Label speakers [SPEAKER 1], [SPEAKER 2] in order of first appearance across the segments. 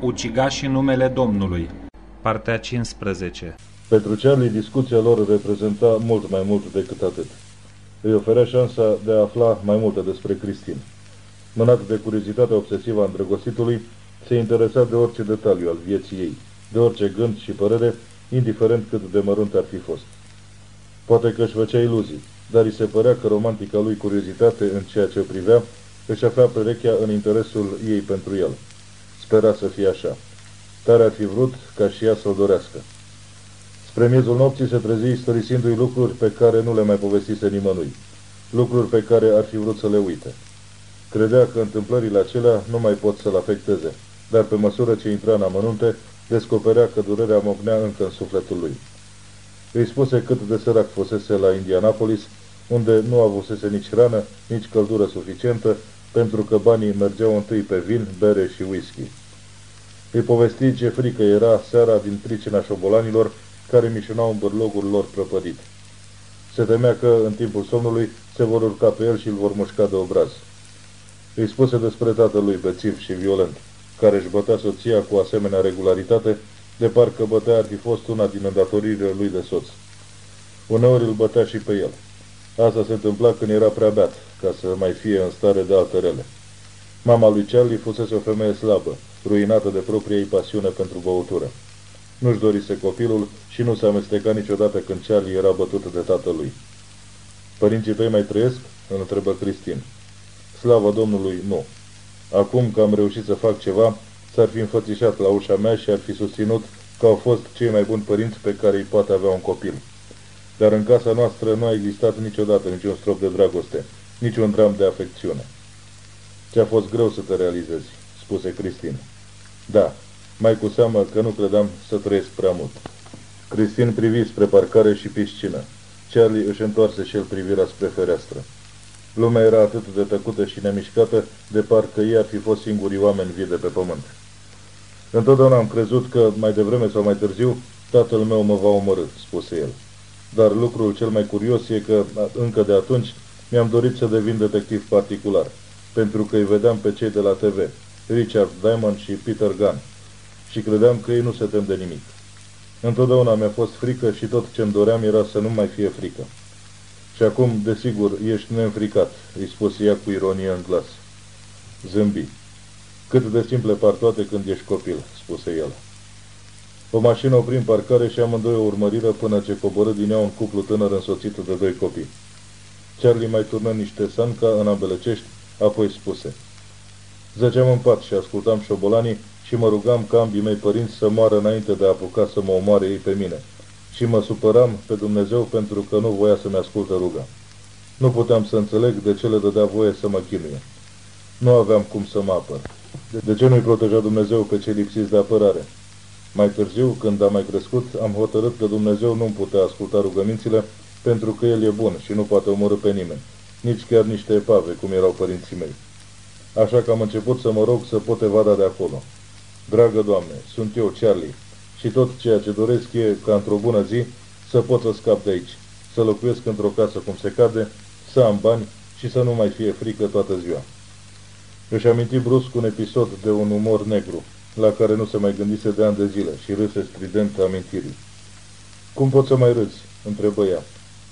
[SPEAKER 1] Ucigașii numele Domnului Partea 15
[SPEAKER 2] Pentru Charlie, discuția lor reprezenta mult mai mult decât atât. Îi oferea șansa de a afla mai multe despre Cristin. Mânat de curiozitatea obsesivă a îndrăgostitului, se interesa de orice detaliu al vieții ei, de orice gând și părere, indiferent cât de mărunt ar fi fost. Poate că își făcea iluzii, dar îi se părea că romantica lui curiozitate în ceea ce o privea își afla perechea în interesul ei pentru el. Spera să fie așa. Tare ar fi vrut ca și ea să-l dorească. Spre miezul nopții se trezi istorisindu-i lucruri pe care nu le mai povestise nimănui, lucruri pe care ar fi vrut să le uite. Credea că întâmplările acelea nu mai pot să-l afecteze, dar pe măsură ce intra în amănunte, descoperea că durerea mocnea încă în sufletul lui. Îi spuse cât de sărac fusese la Indianapolis, unde nu avusese nici hrană, nici căldură suficientă, pentru că banii mergeau întâi pe vin, bere și whisky. Îi povesti ce frică era seara din pricina șobolanilor care mișunau în bărlogul lor prăpădit. Se temea că, în timpul somnului, se vor urca pe el și îl vor mușca de obraz. Îi spuse despre tatălui bețiv și violent, care își bătea soția cu asemenea regularitate, de parcă bătea ar fi fost una din îndatoririle lui de soț. Uneori îl bătea și pe el. Asta se întâmpla când era prea beat, ca să mai fie în stare de alte rele. Mama lui Charlie fusese o femeie slabă, ruinată de propria ei pasiune pentru băutură. Nu-și dorise copilul și nu se amesteca niciodată când Charlie era bătut de tatălui. Părinții tăi mai trăiesc?" îl întrebă Cristin. Slavă Domnului, nu. Acum că am reușit să fac ceva, s-ar fi înfățișat la ușa mea și ar fi susținut că au fost cei mai buni părinți pe care îi poate avea un copil. Dar în casa noastră nu a existat niciodată niciun strop de dragoste, niciun dram de afecțiune. Ți-a fost greu să te realizezi, spuse Cristin. Da, mai cu seamă că nu credeam să trăiesc prea mult. Cristin privi spre parcare și piscină. Charlie își întoarse și el privirea spre fereastră. Lumea era atât de tăcută și nemișcată, de parcă ei ar fi fost singurii oameni vii de pe pământ. Întotdeauna am crezut că, mai devreme sau mai târziu, tatăl meu mă va omorâ, spuse el. Dar lucrul cel mai curios e că, încă de atunci, mi-am dorit să devin detectiv particular, pentru că îi vedeam pe cei de la TV, Richard Diamond și Peter Gunn, și credeam că ei nu se tem de nimic. Întotdeauna mi-a fost frică și tot ce-mi doream era să nu mai fie frică. Și acum, desigur, ești neînfricat, îi spuse ea cu ironie în glas. Zâmbi. Cât de simple par toate când ești copil, spuse el. O mașină opri în parcare și amândoi o urmăriră până ce coborâ din ea un cuplu tânăr însoțit de doi copii. Charlie mai turnă niște sanca în ambele cești, apoi spuse. Zăceam în pat și ascultam șobolanii și mă rugam ca ambii mei părinți să moară înainte de a apuca să mă omoare ei pe mine. Și mă supăram pe Dumnezeu pentru că nu voia să-mi ascultă ruga. Nu puteam să înțeleg de ce le dădea voie să mă chinuie. Nu aveam cum să mă apăr. De ce nu-i proteja Dumnezeu pe cei lipsiți de apărare? Mai târziu, când am mai crescut, am hotărât că Dumnezeu nu-mi putea asculta rugămințile pentru că El e bun și nu poate omorâ pe nimeni, nici chiar niște epave, cum erau părinții mei. Așa că am început să mă rog să pot evada de acolo. Dragă Doamne, sunt eu, Charlie, și tot ceea ce doresc e ca într-o bună zi să pot să scap de aici, să locuiesc într-o casă cum se cade, să am bani și să nu mai fie frică toată ziua. Își aminti brusc un episod de un umor negru, la care nu se mai gândise de ani de zile și râse strident amintirii. Cum poți să mai râzi?" întrebă ea.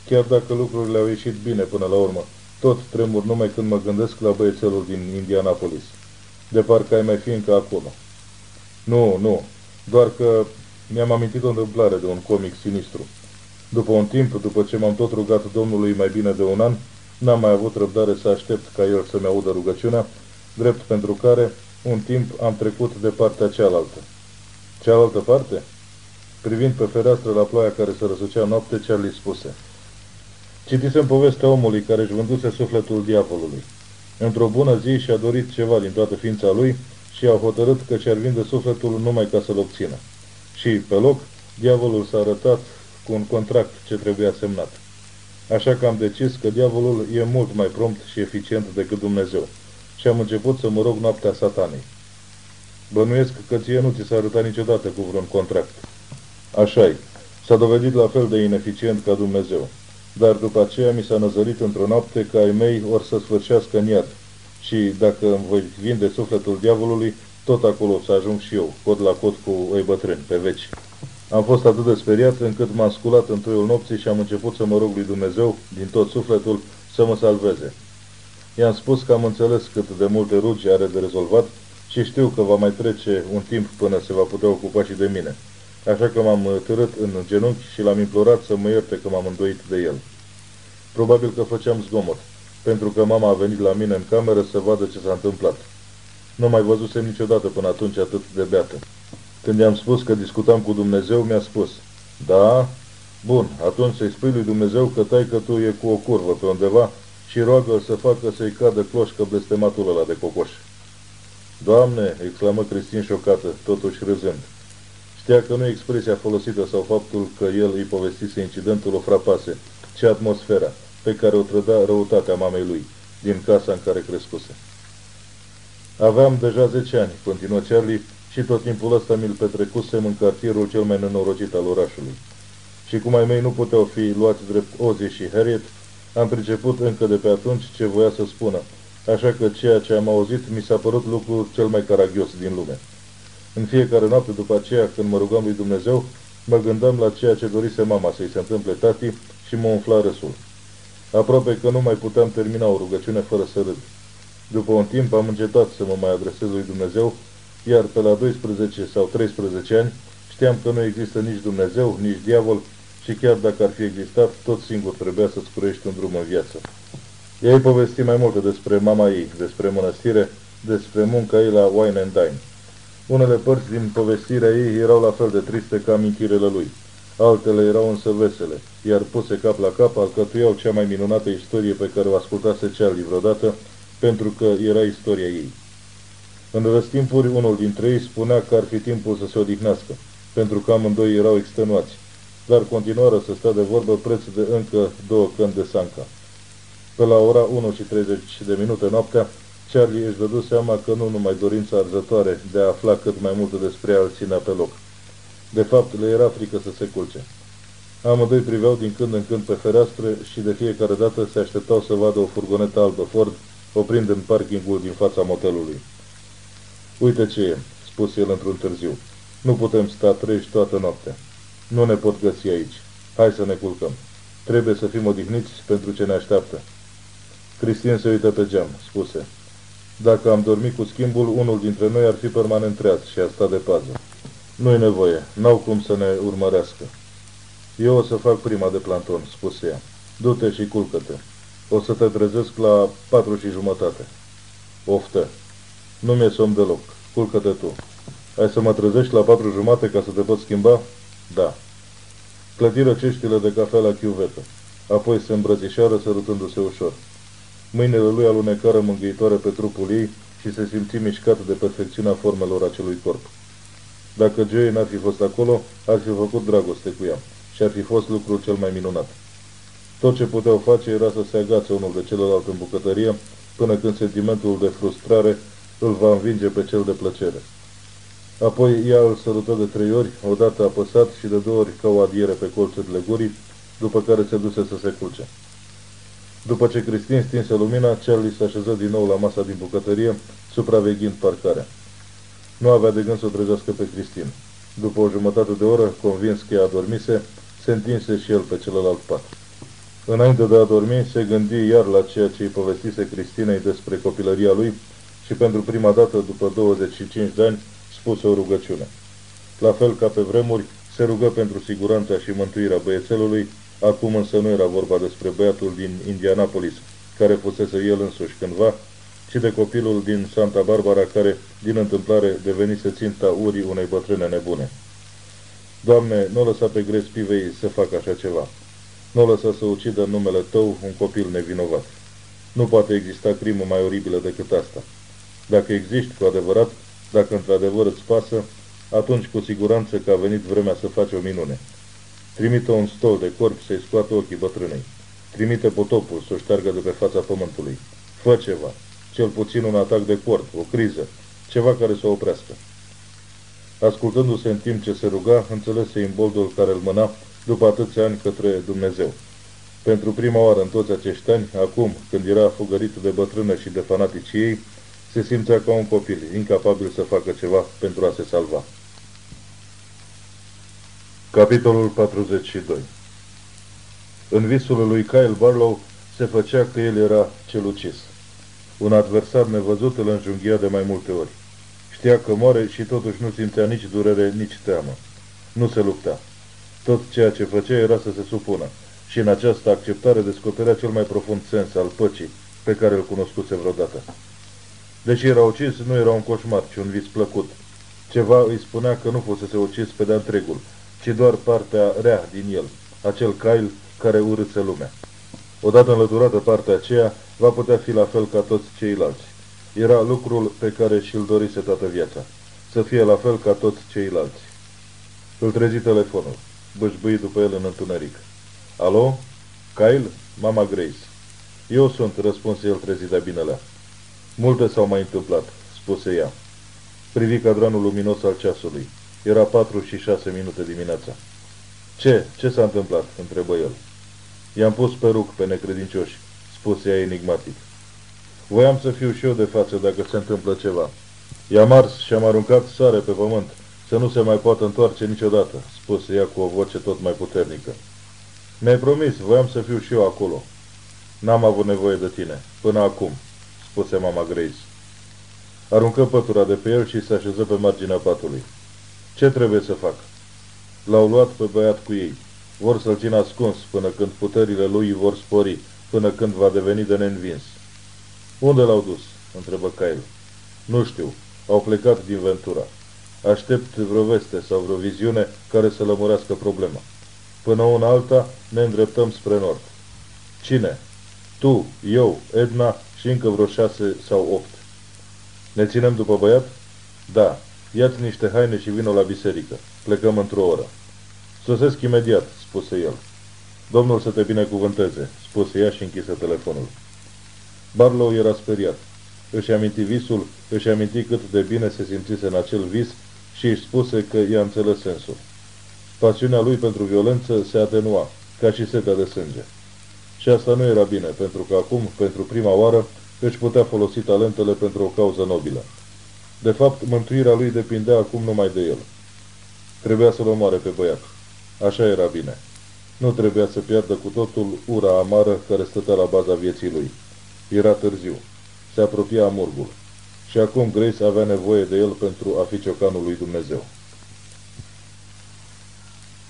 [SPEAKER 2] Chiar dacă lucrurile au ieșit bine până la urmă, tot tremur numai când mă gândesc la băiețelul din Indianapolis. De parcă ai mai fi încă acolo. Nu, nu, doar că mi-am amintit o întâmplare de un comic sinistru. După un timp, după ce m-am tot rugat Domnului mai bine de un an, n-am mai avut răbdare să aștept ca el să-mi audă rugăciunea, drept pentru care, un timp, am trecut de partea cealaltă. Cealaltă parte? Privind pe fereastră la ploaia care se răsucea noapte, Charlie spuse. Citisem povestea omului care își vânduse sufletul diavolului. Într-o bună zi și-a dorit ceva din toată ființa lui și a hotărât că și-ar vinde sufletul numai ca să-l obțină. Și, pe loc, diavolul s-a arătat cu un contract ce trebuia semnat. Așa că am decis că diavolul e mult mai prompt și eficient decât Dumnezeu și am început să mă rog noaptea satanei. Bănuiesc că ție nu ți s-a arătat niciodată cu vreun contract. așa -i. S-a dovedit la fel de ineficient ca Dumnezeu. Dar după aceea mi s-a năzărit într-o noapte că ai mei or să sfârșească în iad. Și dacă îmi voi vinde sufletul diavolului, tot acolo să ajung și eu, cod la cod cu ei bătrâni, pe veci. Am fost atât de speriat încât m-am sculat în toiul nopții și am început să mă rog lui Dumnezeu, din tot sufletul, să mă salveze. I-am spus că am înțeles cât de multe rugi are de rezolvat și știu că va mai trece un timp până se va putea ocupa și de mine. Așa că m-am târât în genunchi și l-am implorat să mă ierte că m-am îndoit de el. Probabil că făceam zgomot, pentru că mama a venit la mine în cameră să vadă ce s-a întâmplat. Nu mai văzusem niciodată până atunci atât de beată. Când i-am spus că discutam cu Dumnezeu, mi-a spus, Da, bun, atunci să-i spui lui Dumnezeu că tai că tu e cu o curvă pe undeva și roagă să facă să-i cadă cloșcă blestematul ăla de cocoș. Doamne, exclamă Cristin șocată, totuși râzând. Știa că nu expresia folosită sau faptul că el îi povestise incidentul o frapase, ci atmosfera pe care o trăda răutatea mamei lui, din casa în care crescuse. Aveam deja 10 ani, continuă Charlie, și tot timpul ăsta mi-l petrecusem în cartierul cel mai nenorocit al orașului. Și cum ai mei nu puteau fi luați drept Ozzy și Harriet, am priceput încă de pe atunci ce voia să spună, așa că ceea ce am auzit mi s-a părut lucrul cel mai caragios din lume. În fiecare noapte după aceea, când mă rugam lui Dumnezeu, mă gândeam la ceea ce dorise mama să-i se întâmple tati și mă umfla răsul. Aproape că nu mai puteam termina o rugăciune fără să râd. După un timp am încetat să mă mai adresez lui Dumnezeu, iar pe la 12 sau 13 ani știam că nu există nici Dumnezeu, nici diavol și chiar dacă ar fi existat, tot singur trebuia să-ți curești un drum în viață. Ei povesti mai multe despre mama ei, despre mănăstire, despre munca ei la Wine and Dine. Unele părți din povestirea ei erau la fel de triste ca amintirele lui. Altele erau însă vesele, iar puse cap la cap alcătuiau cea mai minunată istorie pe care o ascultase Charlie vreodată, pentru că era istoria ei. În răstimpuri, unul dintre ei spunea că ar fi timpul să se odihnească, pentru că amândoi erau extenuați, dar continuară să stea de vorbă preț de încă două căni de sanca. Pe la ora 1 și 30 de minute noaptea, Charlie își dădu seama că nu numai dorința arzătoare de a afla cât mai multe despre el ținea pe loc. De fapt, le era frică să se culce. Amândoi priveau din când în când pe fereastră și de fiecare dată se așteptau să vadă o furgonetă albă Ford oprind în parkingul din fața motelului. Uite ce e, spus el într-un târziu. Nu putem sta treji toată noaptea. Nu ne pot găsi aici. Hai să ne culcăm. Trebuie să fim odihniți pentru ce ne așteaptă. Cristin se uită pe geam, spuse. Dacă am dormit cu schimbul, unul dintre noi ar fi permanent treaz și a stat de pază. Nu-i nevoie, n-au cum să ne urmărească. Eu o să fac prima de planton, spuse ea. Du-te și culcă-te. O să te trezesc la patru și jumătate. Oftă. Nu mi-e somn deloc. Culcă-te tu. Ai să mă trezești la patru jumate ca să te pot schimba? Da. Clătiră ceștile de cafea la chiuvetă. Apoi se îmbrățișoară sărutându-se ușor. Mâinile lui alunecară mângâitoare pe trupul ei și se simți mișcat de perfecțiunea formelor acelui corp. Dacă Joey n-ar fi fost acolo, ar fi făcut dragoste cu ea și ar fi fost lucrul cel mai minunat. Tot ce puteau face era să se agațe unul de celălalt în bucătărie, până când sentimentul de frustrare îl va învinge pe cel de plăcere. Apoi ea îl sărută de trei ori, odată apăsat și de două ori ca o adiere pe colțurile gurii, după care se duse să se culce. După ce Cristin stinse lumina, Charlie se așeză din nou la masa din bucătărie, supraveghind parcarea. Nu avea de gând să o trezească pe Cristin. După o jumătate de oră, convins că ea adormise, se întinse și el pe celălalt pat. Înainte de a dormi, se gândi iar la ceea ce îi povestise Cristinei despre copilăria lui și pentru prima dată, după 25 de ani, spuse o rugăciune. La fel ca pe vremuri, se rugă pentru siguranța și mântuirea băiețelului, acum însă nu era vorba despre băiatul din Indianapolis, care fusese el însuși cândva, ci de copilul din Santa Barbara, care, din întâmplare, devenise ținta urii unei bătrâne nebune. Doamne, nu lăsa pe gres pivei să facă așa ceva. Nu lăsa să ucidă în numele Tău un copil nevinovat. Nu poate exista crimă mai oribilă decât asta. Dacă existi cu adevărat, dacă într-adevăr îți pasă, atunci cu siguranță că a venit vremea să faci o minune. Trimite un stol de corp să-i scoată ochii bătrânei. Trimite potopul să o șteargă de pe fața pământului. Fă ceva, cel puțin un atac de cord, o criză, ceva care să o oprească. Ascultându-se în timp ce se ruga, înțelese imboldul care îl mâna după atâția ani către Dumnezeu. Pentru prima oară în toți acești ani, acum, când era fugărit de bătrână și de fanaticii ei, Se simțea ca un copil, incapabil să facă ceva pentru a se salva. Capitolul 42 În visul lui Kyle Barlow se făcea că el era cel ucis. Un adversar nevăzut îl înjunghia de mai multe ori. Știa că moare și totuși nu simțea nici durere, nici teamă. Nu se lupta. Tot ceea ce făcea era să se supună și în această acceptare descoperea cel mai profund sens al păcii pe care îl cunoscuse vreodată. Deși era ucis, nu era un coșmar, ci un vis plăcut. Ceva îi spunea că nu fusese ucis pe de-a întregul, ci doar partea rea din el, acel Kyle care urâse lumea. Odată înlăturată partea aceea, va putea fi la fel ca toți ceilalți. Era lucrul pe care și-l dorise toată viața, să fie la fel ca toți ceilalți. Îl trezi telefonul, bășbâi după el în întuneric. Alo? Kyle? Mama Grace. Eu sunt, răspunse el trezit de binelea. Multe s-au mai întâmplat, spuse ea. Privi cadranul luminos al ceasului. Era patru și șase minute dimineața. Ce? Ce s-a întâmplat? întrebă el. I-am pus pe ruc pe necredincioși, spuse ea enigmatic. Voiam să fiu și eu de față dacă se întâmplă ceva. I-am ars și am aruncat sare pe pământ, să nu se mai poată întoarce niciodată, spuse ea cu o voce tot mai puternică. Mi-ai promis, voiam să fiu și eu acolo. N-am avut nevoie de tine, până acum, spuse mama Grace. Aruncă pătura de pe el și se așeză pe marginea patului. Ce trebuie să fac? L-au luat pe băiat cu ei. Vor să-l țină ascuns până când puterile lui vor spori, până când va deveni de neînvins. Unde l-au dus? întrebă Kyle. Nu știu. Au plecat din Ventura. Aștept vreo veste sau vreo viziune care să lămurească problema. Până una alta ne îndreptăm spre nord. Cine? Tu, eu, Edna și încă vreo șase sau opt. Ne ținem după băiat? Da. Ia-ți niște haine și vină la biserică. Plecăm într-o oră. Sosesc imediat, spuse el. Domnul să te binecuvânteze, spuse ea și închise telefonul. Barlow era speriat. Își aminti visul, își aminti cât de bine se simțise în acel vis și își spuse că i-a înțeles sensul. Pasiunea lui pentru violență se atenua, ca și setea de sânge. Și asta nu era bine, pentru că acum, pentru prima oară, își putea folosi talentele pentru o cauză nobilă. De fapt, mântuirea lui depindea acum numai de el. Trebuia să-l omoare pe băiat. Așa era bine. Nu trebuia să piardă cu totul ura amară care stătea la baza vieții lui. Era târziu. Se apropia amurgul. Și acum Grace avea nevoie de el pentru a fi ciocanul lui Dumnezeu.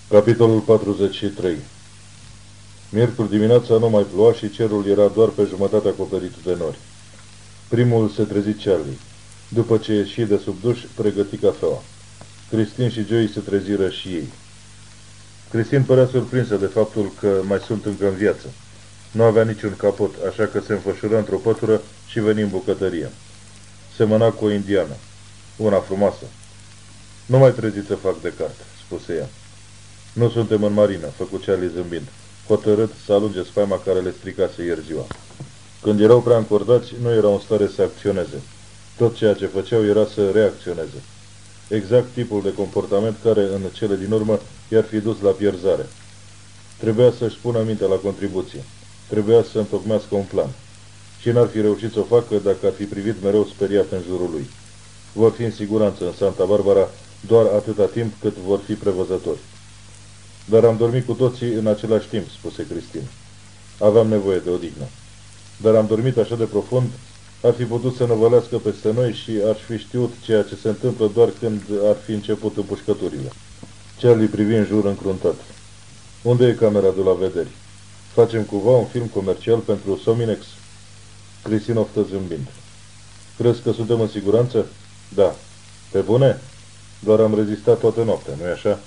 [SPEAKER 2] Capitolul 43 Miercuri dimineața nu mai ploua și cerul era doar pe jumătate acoperit de nori. Primul se trezi Charlie. După ce ieși de sub duș, pregăti cafeaua. Cristin și Joey se treziră și ei. Cristin părea surprinsă de faptul că mai sunt încă în viață. Nu avea niciun capot, așa că se înfășură într-o pătură și veni în bucătărie. Semăna cu o indiană. Una frumoasă. Nu mai trezit să fac de carte, spuse ea. Nu suntem în marină, făcu Charlie zâmbind, hotărât să alunge spaima care le stricase ieri ziua. Când erau prea încordați, nu erau în stare să acționeze. Tot ceea ce făceau era să reacționeze. Exact tipul de comportament care, în cele din urmă, i-ar fi dus la pierzare. Trebuia să-și pună minte la contribuție. Trebuia să întocmească un plan. Și n-ar fi reușit să o facă dacă ar fi privit mereu speriat în jurul lui. Vor fi în siguranță în Santa Barbara doar atâta timp cât vor fi prevăzători. Dar am dormit cu toții în același timp, spuse Cristin. Aveam nevoie de odihnă. Dar am dormit așa de profund, ar fi putut să năvălească peste noi și ar fi știut ceea ce se întâmplă doar când ar fi început împușcăturile. Charlie privi în jur încruntat. Unde e camera de la vederi? Facem cumva un film comercial pentru Sominex? Cristin oftă zâmbind. Crezi că suntem în siguranță? Da. Pe bune? Doar am rezistat toată noaptea, nu-i așa?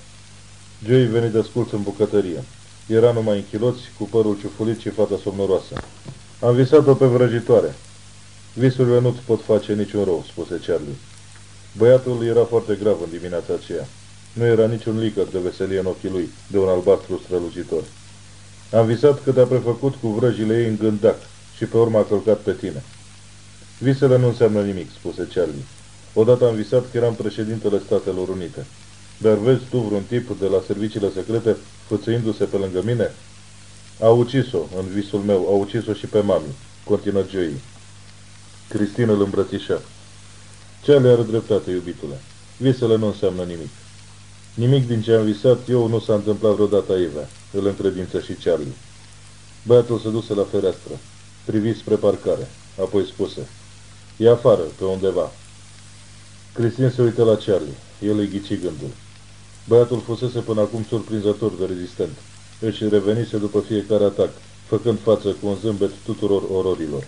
[SPEAKER 2] Joey veni de sculț în bucătărie. Era numai în chiloți, cu părul ciufulit și fata somnoroasă. Am visat-o pe vrăjitoare. Visurile nu-ți pot face niciun rău, spuse Charlie. Băiatul era foarte grav în dimineața aceea. Nu era niciun licăr de veselie în ochii lui, de un albastru strălucitor. Am visat că te-a prefăcut cu vrăjile ei în gândac și pe urmă a călcat pe tine. Visele nu înseamnă nimic, spuse Charlie. Odată am visat că eram președintele Statelor Unite. Dar vezi tu vreun tip de la serviciile secrete fățăindu-se pe lângă mine? A ucis-o, în visul meu, a ucis-o și pe mami, continuă Joey. Cristina îl îmbrățișa. Charlie are dreptate, iubitule. Visele nu înseamnă nimic. Nimic din ce am visat eu nu s-a întâmplat vreodată Eva, îl încredință și Charlie. Băiatul se duse la fereastră, privi spre parcare, apoi spuse, E afară, pe undeva. Cristin se uită la Charlie. El îi ghici gândul. Băiatul fusese până acum surprinzător de rezistent. Își revenise după fiecare atac, făcând față cu un zâmbet tuturor ororilor.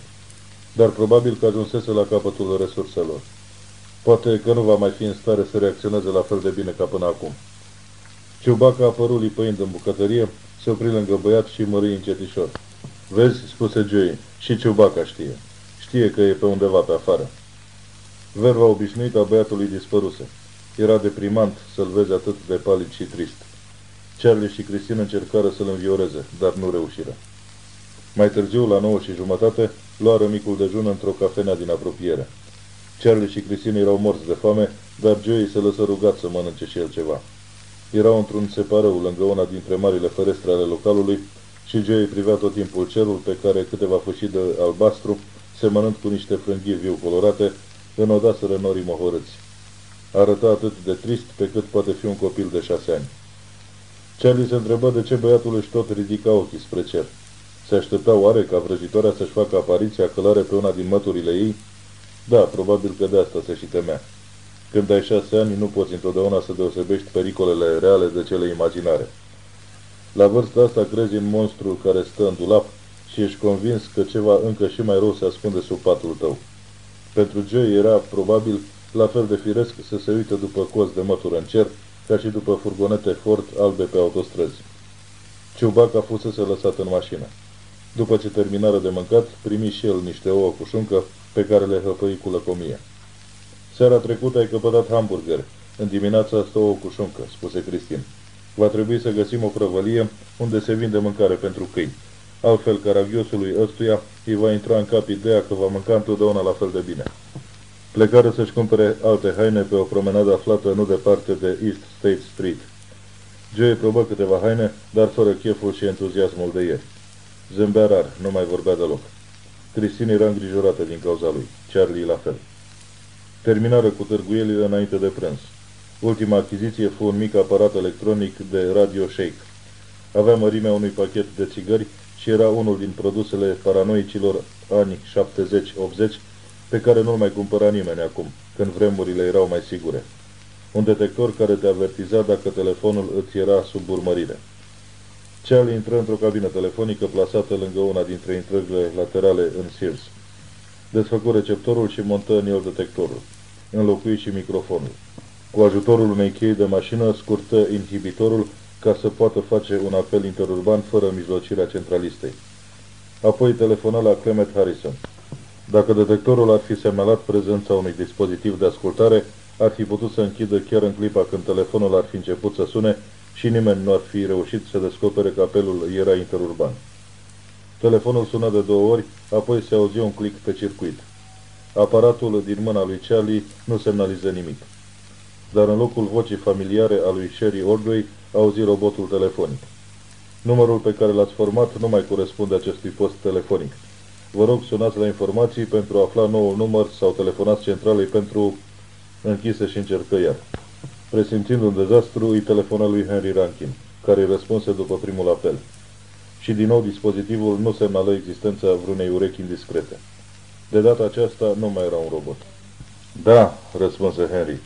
[SPEAKER 2] Dar probabil că ajunsese la capătul resurselor. Poate că nu va mai fi în stare să reacționeze la fel de bine ca până acum. Ciubaca a apărut lipăind în bucătărie, se opri lângă băiat și mări încetișor. Vezi, spuse Joey, și Ciubaca știe. Știe că e pe undeva pe afară. Verva obișnuită a băiatului dispăruse. Era deprimant să-l vezi atât de palid și trist. Charlie și Cristina încercară să-l învioreze, dar nu reușiră. Mai târziu, la nouă și jumătate, luară micul dejun într-o cafenea din apropiere. Charlie și Cristina erau morți de foame, dar Joey se lăsă rugat să mănânce și el ceva. Erau într-un separău lângă una dintre marile ferestre ale localului și Joey privea tot timpul cerul pe care câteva fâșii de albastru, semănând cu niște frânghii viu colorate, înodaseră norii mohorâți. Arăta atât de trist pe cât poate fi un copil de șase ani. Charlie se întrebă de ce băiatul își tot ridica ochii spre cer. Se aștepta oare ca vrăjitoarea să-și facă apariția călare pe una din măturile ei? Da, probabil că de asta se și temea. Când ai șase ani, nu poți întotdeauna să deosebești pericolele reale de cele imaginare. La vârsta asta crezi în monstru care stă în dulap și ești convins că ceva încă și mai rău se ascunde sub patul tău. Pentru Joey era, probabil, la fel de firesc să se uite după coz de mătură în cer, ca și după furgonete Ford albe pe autostrăzi. Ciubac a fusese lăsat în mașină. După ce terminară de mâncat, primi și el niște ouă cu șuncă pe care le hăpăi cu lăcomie. Seara trecută ai căpătat hamburger. În dimineața stă ouă cu șuncă, spuse Cristin. Va trebui să găsim o prăvălie unde se vinde mâncare pentru câini. Altfel, caragiosului ăstuia îi va intra în cap ideea că va mânca întotdeauna la fel de bine. Plecară să-și cumpere alte haine pe o promenadă aflată nu departe de East State Street. Joey probă câteva haine, dar fără cheful și entuziasmul de ieri. Zâmbea rar, nu mai vorbea deloc. Cristina era îngrijorată din cauza lui, Charlie la fel. Terminară cu târguielile înainte de prânz. Ultima achiziție fu un mic aparat electronic de Radio Shake. Avea mărimea unui pachet de țigări și era unul din produsele paranoicilor ani 70-80 pe care nu-l mai cumpăra nimeni acum, când vremurile erau mai sigure. Un detector care te avertiza dacă telefonul îți era sub urmărire. Charlie intră într-o cabină telefonică plasată lângă una dintre intrările laterale în Sears. Desfăcu receptorul și montă în el detectorul. Înlocui și microfonul. Cu ajutorul unei chei de mașină scurtă inhibitorul ca să poată face un apel interurban fără mijlocirea centralistei. Apoi telefona la Clement Harrison. Dacă detectorul ar fi semnalat prezența unui dispozitiv de ascultare, ar fi putut să închidă chiar în clipa când telefonul ar fi început să sune și nimeni nu ar fi reușit să descopere că apelul era interurban. Telefonul sună de două ori, apoi se auzi un click pe circuit. Aparatul din mâna lui Charlie nu semnaliză nimic. Dar în locul vocii familiare a lui Sherry Ordway, auzi robotul telefonic. Numărul pe care l-ați format nu mai corespunde acestui post telefonic. Vă rog, sunați la informații pentru a afla noul număr sau telefonați centralei pentru... Închise și încercă iar. Presimțind un dezastru, îi telefonă lui Henry Rankin, care îi răspunse după primul apel. Și din nou dispozitivul nu semnală existența vreunei urechi indiscrete. De data aceasta nu mai era un robot. Da, răspunse Henry.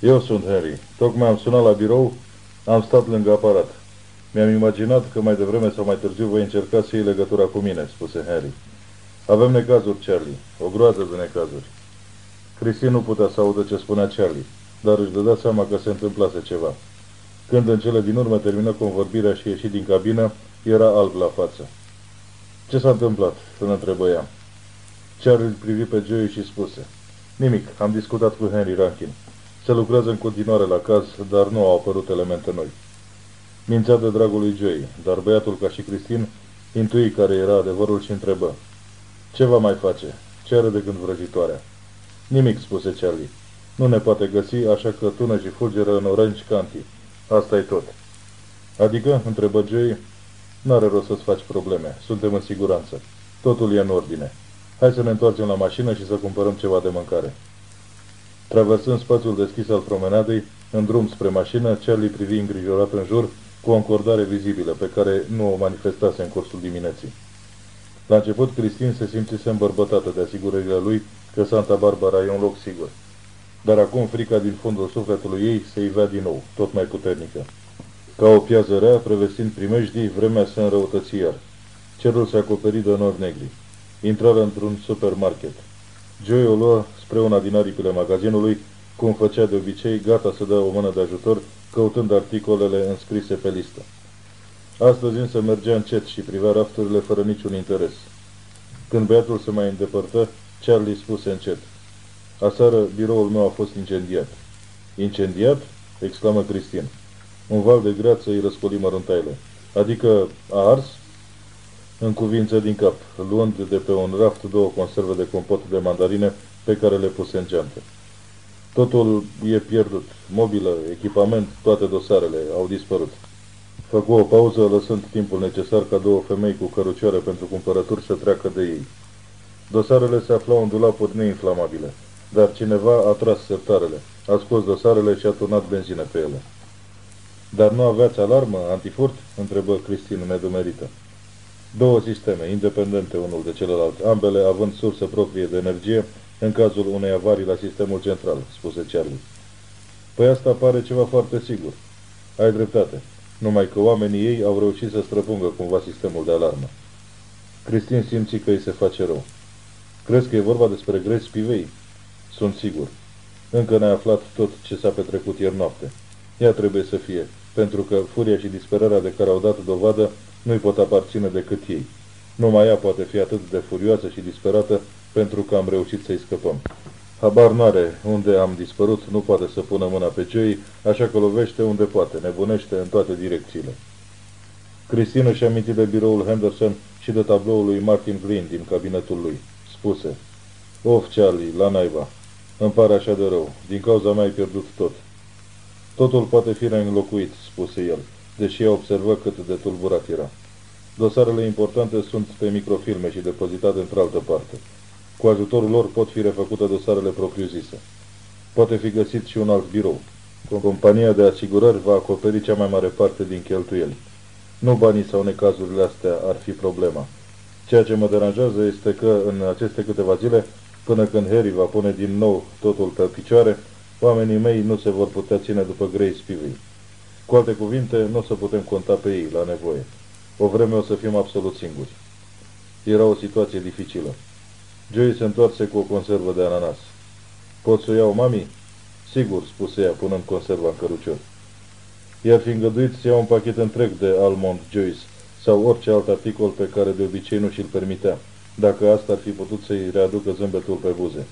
[SPEAKER 2] Eu sunt Henry. Tocmai am sunat la birou, am stat lângă aparat. Mi-am imaginat că mai devreme sau mai târziu voi încerca să iei legătura cu mine, spuse Henry. Avem necazuri, Charlie. O groază de necazuri. Cristin nu putea să audă ce spunea Charlie, dar își dădea seama că se întâmplase ceva. Când în cele din urmă termină convorbirea și ieși din cabină, era alb la față. Ce s-a întâmplat?" îl întrebă ea. Charlie îl privi pe Joey și spuse. Nimic, am discutat cu Henry Rankin. Se lucrează în continuare la caz, dar nu au apărut elemente noi. Mințea de dragul lui Joey, dar băiatul, ca și Cristin, intui care era adevărul și întrebă. Ce va mai face? Ce are de gând vrăjitoarea? Nimic, spuse Charlie. Nu ne poate găsi, așa că tună și fulgeră în Orange County. asta e tot. Adică, întrebă Joey, n-are rost să-ți faci probleme. Suntem în siguranță. Totul e în ordine. Hai să ne întoarcem la mașină și să cumpărăm ceva de mâncare. Traversând spațiul deschis al promenadei, în drum spre mașină, Charlie privi îngrijorat în jur cu o încordare vizibilă pe care nu o manifestase în cursul dimineții. La început, Cristin se simțise îmbărbătată de asigurările lui că Santa Barbara e un loc sigur. Dar acum frica din fundul sufletului ei se ivea din nou, tot mai puternică. Ca o piază rea, prevestind primejdii, vremea se înrăutăți iar. Cerul se acoperi de nori negri. Intrară într-un supermarket. Joey o luă spre una din aripile magazinului, cum făcea de obicei, gata să dea o mână de ajutor, căutând articolele înscrise pe listă. Astăzi însă mergea încet și privea rafturile fără niciun interes. Când băiatul se mai îndepărtă, Charlie spuse încet. Aseară, biroul meu a fost incendiat. Incendiat? exclamă Cristin. Un val de greață îi răscoli măruntaile. Adică a ars? În cuvință din cap, luând de pe un raft două conserve de compot de mandarine pe care le puse în geantă. Totul e pierdut. Mobilă, echipament, toate dosarele au dispărut. Făcu o pauză, lăsând timpul necesar ca două femei cu cărucioare pentru cumpărături să treacă de ei. Dosarele se aflau în dulapuri neinflamabile, dar cineva a tras sertarele, a scos dosarele și a turnat benzină pe ele. Dar nu aveați alarmă, antifurt?" întrebă Cristin nedumerită. Două sisteme, independente unul de celălalt, ambele având sursă proprie de energie în cazul unei avarii la sistemul central, spuse Charlie. Păi asta pare ceva foarte sigur. Ai dreptate, numai că oamenii ei au reușit să străpungă cumva sistemul de alarmă. Cristin simți că îi se face rău. Crezi că e vorba despre Grace Spivei? Sunt sigur. Încă n-ai aflat tot ce s-a petrecut ieri noapte. Ea trebuie să fie, pentru că furia și disperarea de care au dat dovadă nu-i pot aparține decât ei. Numai ea poate fi atât de furioasă și disperată pentru că am reușit să-i scăpăm. Habar n-are unde am dispărut, nu poate să pună mâna pe Joey, așa că lovește unde poate, nebunește în toate direcțiile. Cristina și-a amintit de biroul Henderson și de tabloul lui Martin Green din cabinetul lui. Spuse, Of, Charlie, la naiba, îmi pare așa de rău, din cauza mea ai pierdut tot. Totul poate fi reînlocuit, spuse el, deși ea observă cât de tulburat era. Dosarele importante sunt pe microfilme și depozitate într-altă parte. Cu ajutorul lor pot fi refăcute dosarele propriu-zise. Poate fi găsit și un alt birou. Compania de asigurări va acoperi cea mai mare parte din cheltuieli. Nu banii sau necazurile astea ar fi problema. Ceea ce mă deranjează este că în aceste câteva zile, până când Harry va pune din nou totul pe picioare, oamenii mei nu se vor putea ține după Grace Spivey. Cu alte cuvinte, nu o să putem conta pe ei la nevoie. O vreme o să fim absolut singuri. Era o situație dificilă. Joey se întoarse cu o conservă de ananas. Pot să o iau, mami? Sigur, spuse ea, punând conserva în cărucior. I-ar fi îngăduit să iau un pachet întreg de almond Joyce sau orice alt articol pe care de obicei nu și-l permitea, dacă asta ar fi putut să-i readucă zâmbetul pe buze.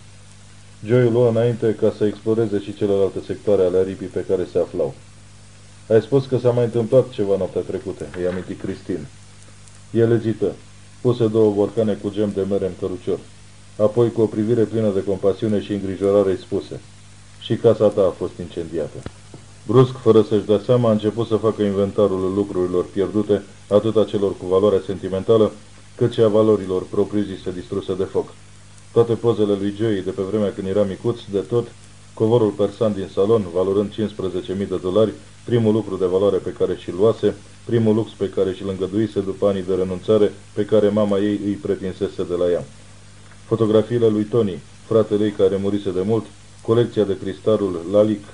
[SPEAKER 2] Joey luă înainte ca să exploreze și celelalte sectoare ale aripii pe care se aflau. Ai spus că s-a mai întâmplat ceva noaptea trecută, îi aminti Cristin. El ezită. Puse două borcane cu gem de mere în cărucior. Apoi, cu o privire plină de compasiune și îngrijorare, îi spuse. Și casa ta a fost incendiată. Brusc, fără să-și dea seama, a început să facă inventarul lucrurilor pierdute, atât a celor cu valoare sentimentală, cât și a valorilor propriu-zise distruse de foc. Toate pozele lui Joey de pe vremea când era micuț, de tot, covorul persan din salon, valorând 15.000 de dolari, primul lucru de valoare pe care și-l luase, primul lux pe care și-l îngăduise după anii de renunțare pe care mama ei îi pretinsese de la ea. Fotografiile lui Tony, fratele ei care murise de mult, colecția de cristalul Lalic.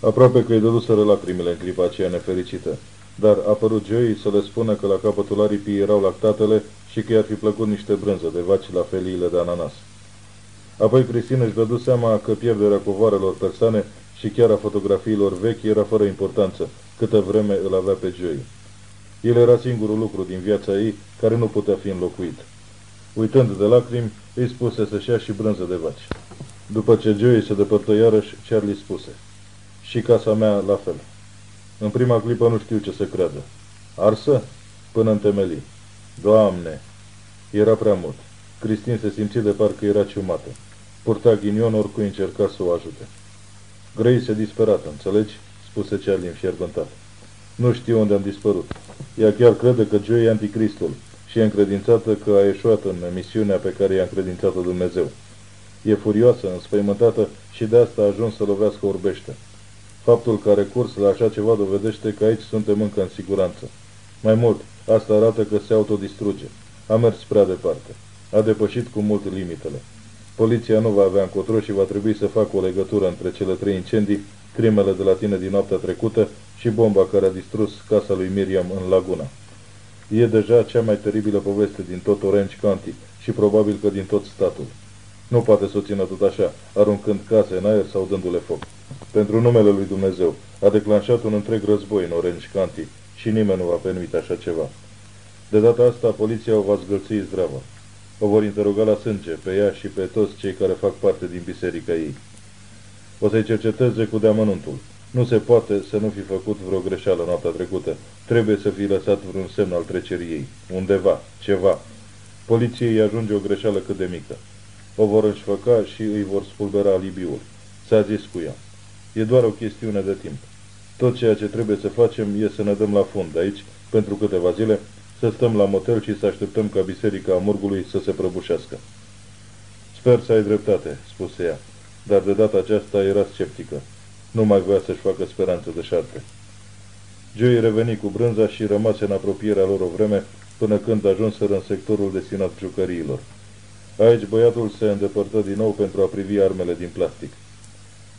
[SPEAKER 2] Aproape că îi dăduseră lacrimile în clipa aceea nefericită, dar a părut Joey să le spună că la capătul aripii erau lactatele și că i-ar fi plăcut niște brânză de vaci la feliile de ananas. Apoi Cristina își dădu seama că pierderea covoarelor persoane și chiar a fotografiilor vechi era fără importanță, câtă vreme îl avea pe Joey. El era singurul lucru din viața ei care nu putea fi înlocuit. Uitând de lacrimi, îi spuse să-și ia și brânză de vaci. După ce Joey se depărtă iarăși, Charlie spuse. Și casa mea la fel. În prima clipă nu știu ce să creadă. Arsă? Până în temelii. Doamne! Era prea mult. Cristin se simți de parcă era ciumată. Purta ghinion oricui încerca să o ajute. Grace e disperată, înțelegi? spuse Charlie înfierbântat. Nu știu unde am dispărut. Ea chiar crede că Joe e anticristul și e încredințată că a eșuat în misiunea pe care i-a încredințat-o Dumnezeu. E furioasă, înspăimântată și de asta a ajuns să lovească urbește. Faptul că a recurs la așa ceva dovedește că aici suntem încă în siguranță. Mai mult, asta arată că se autodistruge. A mers prea departe. A depășit cu mult limitele. Poliția nu va avea încotro și va trebui să facă o legătură între cele trei incendii, crimele de la tine din noaptea trecută și bomba care a distrus casa lui Miriam în laguna. E deja cea mai teribilă poveste din tot Orange County și probabil că din tot statul. Nu poate să o țină tot așa, aruncând case în aer sau dându-le foc. Pentru numele lui Dumnezeu, a declanșat un întreg război în Orange County și nimeni nu va permite așa ceva. De data asta, poliția o va zgâlți zdravă. O vor interoga la sânge pe ea și pe toți cei care fac parte din biserica ei. O să-i cerceteze cu deamănuntul. Nu se poate să nu fi făcut vreo greșeală noaptea trecută. Trebuie să fi lăsat vreun semn al trecerii ei. Undeva, ceva. Poliției ajunge o greșeală cât de mică. O vor înșfăca și îi vor spulbera alibiul. S-a zis cu ea. E doar o chestiune de timp. Tot ceea ce trebuie să facem e să ne dăm la fund aici, pentru câteva zile, să stăm la motel și să așteptăm ca biserica Amurgului să se prăbușească. Sper să ai dreptate, spuse ea, dar de data aceasta era sceptică. Nu mai voia să-și facă speranță de șarte. Joey reveni cu brânza și rămase în apropierea lor o vreme, până când ajunseră în sectorul destinat jucăriilor. Aici băiatul se îndepărtă din nou pentru a privi armele din plastic.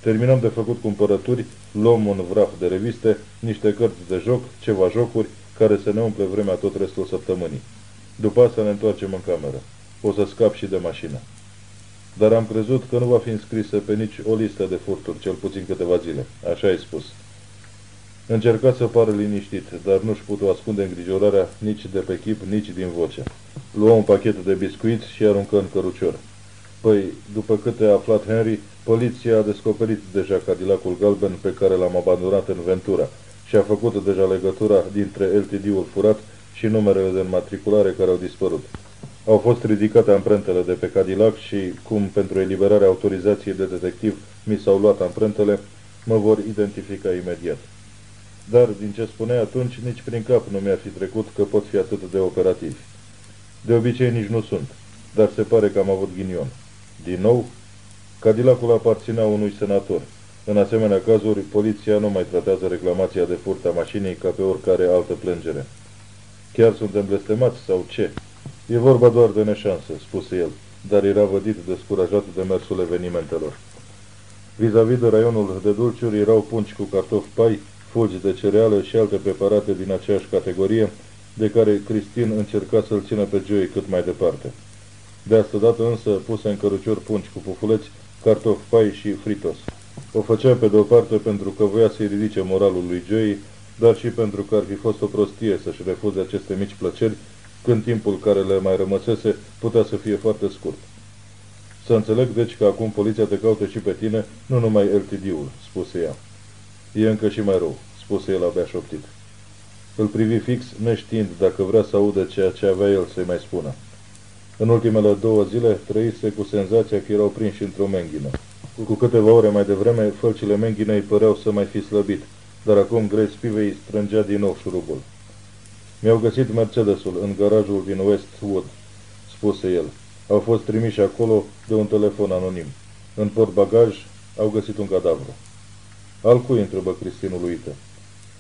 [SPEAKER 2] Terminăm de făcut cumpărături, luăm un vraf de reviste, niște cărți de joc, ceva jocuri, care să ne umple vremea tot restul săptămânii. După asta ne întoarcem în cameră. O să scap și de mașină. Dar am crezut că nu va fi înscrisă pe nici o listă de furturi, cel puțin câteva zile. Așa ai spus. Încerca să pară liniștit, dar nu-și putu ascunde îngrijorarea nici de pe chip, nici din voce. Luă un pachet de biscuiți și aruncă în cărucior. Păi, după câte a aflat Henry, poliția a descoperit deja Cadillacul galben pe care l-am abandonat în Ventura și a făcut deja legătura dintre LTD-ul furat și numerele de înmatriculare care au dispărut. Au fost ridicate amprentele de pe Cadillac și, cum pentru eliberarea autorizației de detectiv mi s-au luat amprentele, mă vor identifica imediat. Dar, din ce spuneai atunci, nici prin cap nu mi-ar fi trecut că pot fi atât de operativi. De obicei nici nu sunt, dar se pare că am avut ghinion. Din nou, Cadillacul aparținea unui senator. În asemenea cazuri, poliția nu mai tratează reclamația de furt a mașinii ca pe oricare altă plângere. Chiar suntem blestemați sau ce? E vorba doar de neșansă, spuse el, dar era vădit descurajat de mersul evenimentelor. Vis-a-vis -vis de raionul de dulciuri erau punci cu cartofi pai, fulgi de cereală și alte preparate din aceeași categorie, de care Cristin încerca să-l țină pe Joey cât mai departe. De asta dată însă puse în cărucior punci cu pufuleți, cartofi pai și fritos. O făcea pe de o parte pentru că voia să-i ridice moralul lui Joey, dar și pentru că ar fi fost o prostie să-și refuze aceste mici plăceri, când timpul care le mai rămăsese putea să fie foarte scurt. Să înțeleg deci că acum poliția te caută și pe tine, nu numai LTD-ul, spuse ea. E încă și mai rău, spuse el abia șoptit. Îl privi fix, neștiind dacă vrea să audă ceea ce avea el să-i mai spună. În ultimele două zile trăise cu senzația că erau prinși într-o menghină. Cu câteva ore mai devreme, fălcile menghinei păreau să mai fi slăbit, dar acum Grace Spivey strângea din nou șurubul. Mi-au găsit Mercedesul în garajul din Westwood, spuse el. Au fost trimiși acolo de un telefon anonim. În portbagaj au găsit un cadavru. Al cui întrebă Cristinul uită.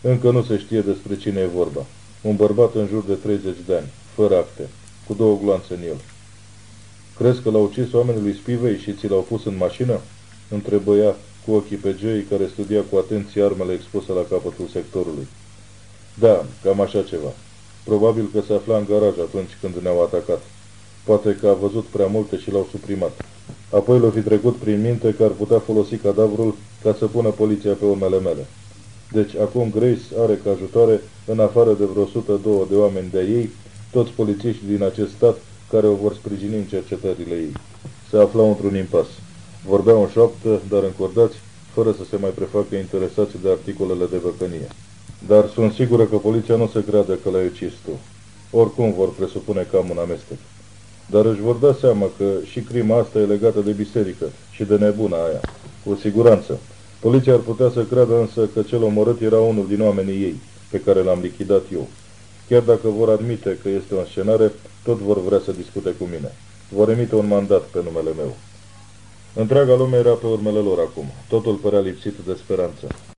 [SPEAKER 2] Încă nu se știe despre cine e vorba. Un bărbat în jur de 30 de ani, fără acte, cu două gloanțe în el. Crezi că l-au ucis oamenii lui Spivei și ți l-au pus în mașină? Întrebă ea cu ochii pe Joey care studia cu atenție armele expuse la capătul sectorului. Da, cam așa ceva. Probabil că se afla în garaj atunci când ne-au atacat. Poate că a văzut prea multe și l-au suprimat. Apoi l-a fi trecut prin minte că ar putea folosi cadavrul ca să pună poliția pe urmele mele. Deci acum Grace are ca ajutoare, în afară de vreo 102 de oameni de ei, toți polițiști din acest stat care o vor sprijini în cercetările ei. Se aflau într-un impas. Vorbeau în șoaptă, dar încordați, fără să se mai prefacă interesați de articolele de văcănie. Dar sunt sigură că poliția nu se crede că l-ai ucis tu. Oricum vor presupune cam un amestec. Dar își vor da seama că și crima asta e legată de biserică și de nebuna aia. Cu siguranță. Poliția ar putea să creadă însă că cel omorât era unul din oamenii ei, pe care l-am lichidat eu. Chiar dacă vor admite că este o înscenare, tot vor vrea să discute cu mine. Vor emite un mandat pe numele meu. Întreaga lume era pe urmele lor acum. Totul părea lipsit de speranță.